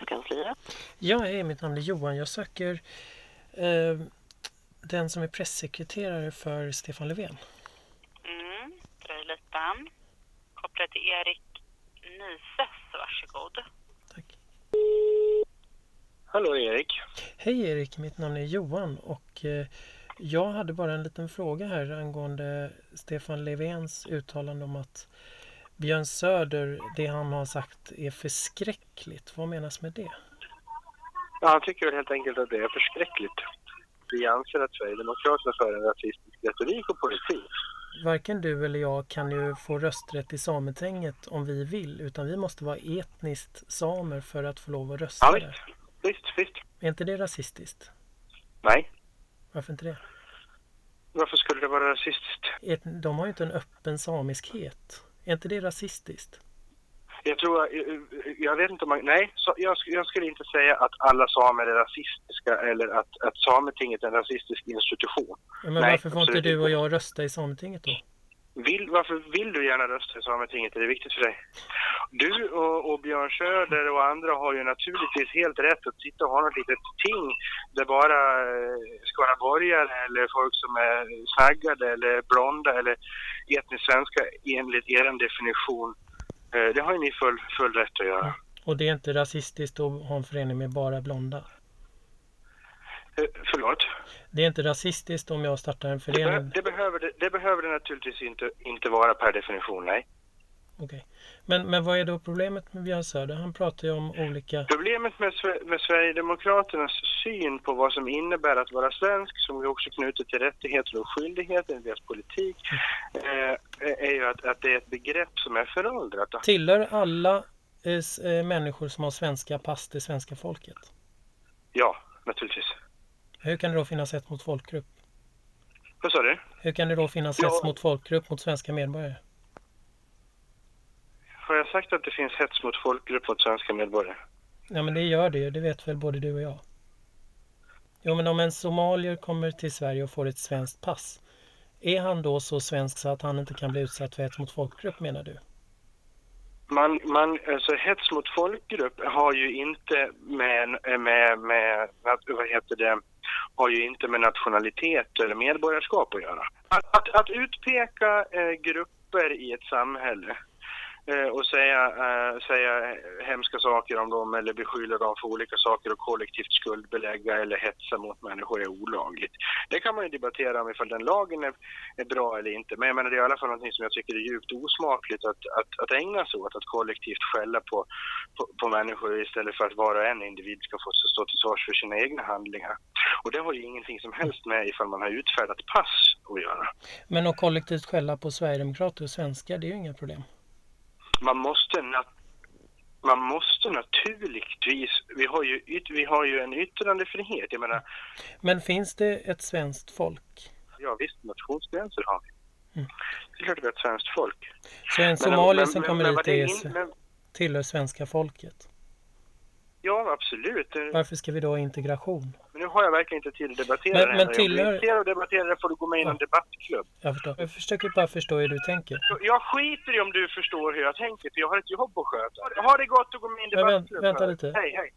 regeringskansliet. Ja, hej, mitt namn är Johan. Jag söker eh, den som är pressekreterare för Stefan Löfven. Mm, dröj lite. Koppla till Erik Nises, varsågod. Tack. Hallå Erik. Hej Erik, mitt namn är Johan och eh, jag hade bara en liten fråga här angående Stefan Löfvens uttalande om att Björn Söder, det han har sagt är förskräckligt. Vad menas med det? Ja, han tycker väl helt enkelt att det är förskräckligt. Vi anser att Sverigedemokraterna för en rasistisk retorik och politik. Varken du eller jag kan ju få rösträtt i Sametinget om vi vill utan vi måste vara etniskt samer för att få lov att rösta Ja, där. visst. Visst, visst. Är inte det rasistiskt? Nej. Varför inte det? Varför skulle det vara rasistiskt? De har ju inte en öppen samiskhet. Är inte det rasistiskt? Jag tror, jag, jag vet inte om man, nej, jag, jag skulle inte säga att alla samer är rasistiska eller att, att Sametinget är en rasistisk institution. Ja, Men Nej, varför får inte du och jag rösta i Sametinget då? Vill, varför vill du gärna rösta i Sametinget? Är det viktigt för dig? Du och, och Björn Söder och andra har ju naturligtvis helt rätt att sitta och ha något litet ting där bara eh, skaraborgare eller folk som är saggade eller blonda eller etniskt svenska enligt er definition. Eh, det har ju ni full, full rätt att göra. Och det är inte rasistiskt att ha en förening med bara blonda? Eh, förlåt? Det är inte rasistiskt om jag startar en Det, be, förening? det, behöver det, det behöver det naturligtvis inte, inte vara per definition, nej. Okej. Men, men vad är då problemet med Björn Söder? Han pratar ju om olika... Problemet med, med Sverigedemokraternas syn på vad som innebär att vara svensk, som är också knutet till rättigheter och skyldigheter i deras politik, eh, är ju att, att det är ett begrepp som är föråldrat. Tillhör alla eh, eh, människor som har svenska pass det svenska folket? Ja, naturligtvis. Hur kan det då finnas hets mot folkgrupp? Vad sa du? Hur kan det då finnas Ja. hets mot folkgrupp mot svenska medborgare? Har jag sagt att det finns hets mot folkgrupp mot svenska medborgare? Ja men det gör det ju, det vet väl både du och jag. Jo men om en somalier kommer till Sverige och får ett svenskt pass. Är han då så svensk så att han inte kan bli utsatt för hets mot folkgrupp menar du? Man, man, alltså hets mot folkgrupp har ju inte med, med, med, vad heter det, har ju inte med nationalitet eller medborgarskap att göra. Att, att, att utpeka eh, grupper i ett samhälle eh, och säga, eh, säga hemska saker om dem eller beskylla dem för olika saker och kollektivt skuldbelägga eller hetsa mot människor är olagligt. Det kan man ju debattera om ifall den lagen är, är bra eller inte. Men jag menar det är i alla fall någonting som jag tycker är djupt osmakligt att, att, att ägna sig åt, att kollektivt skälla på, på, på människor istället för att var och en individ ska få stå till svars för sina egna handlingar. Och det har ju ingenting som helst med ifall man har utfärdat pass att göra. Men att kollektivt skälla på Sverigedemokrater och svenskar, det är ju inga problem. man måste, man måste naturligtvis, vi har, ju vi har ju en yttrandefrihet, jag menar, Men finns det ett svenskt folk? ja visst nationsgränser har vi. Mm. Det är klart att vi är ett svenskt folk. Så en Men- somalier men- som men- kommer men hit det är, in- men- tillhör svenska folket? Ja, absolut. Varför ska vi då ha integration? Men har jag verkligen inte tid att debattera Men- det här. men Om tillhör- du är intresserad av att debattera det får du gå med i Ja. debattklubb. Jag förstår. Jag försöker bara förstå hur du tänker. Jag skiter i om du förstår hur jag tänker, för jag har ett jobb att sköta. Ha det gott och gå med i en Men debattklubb. vänta lite. Hej, hej.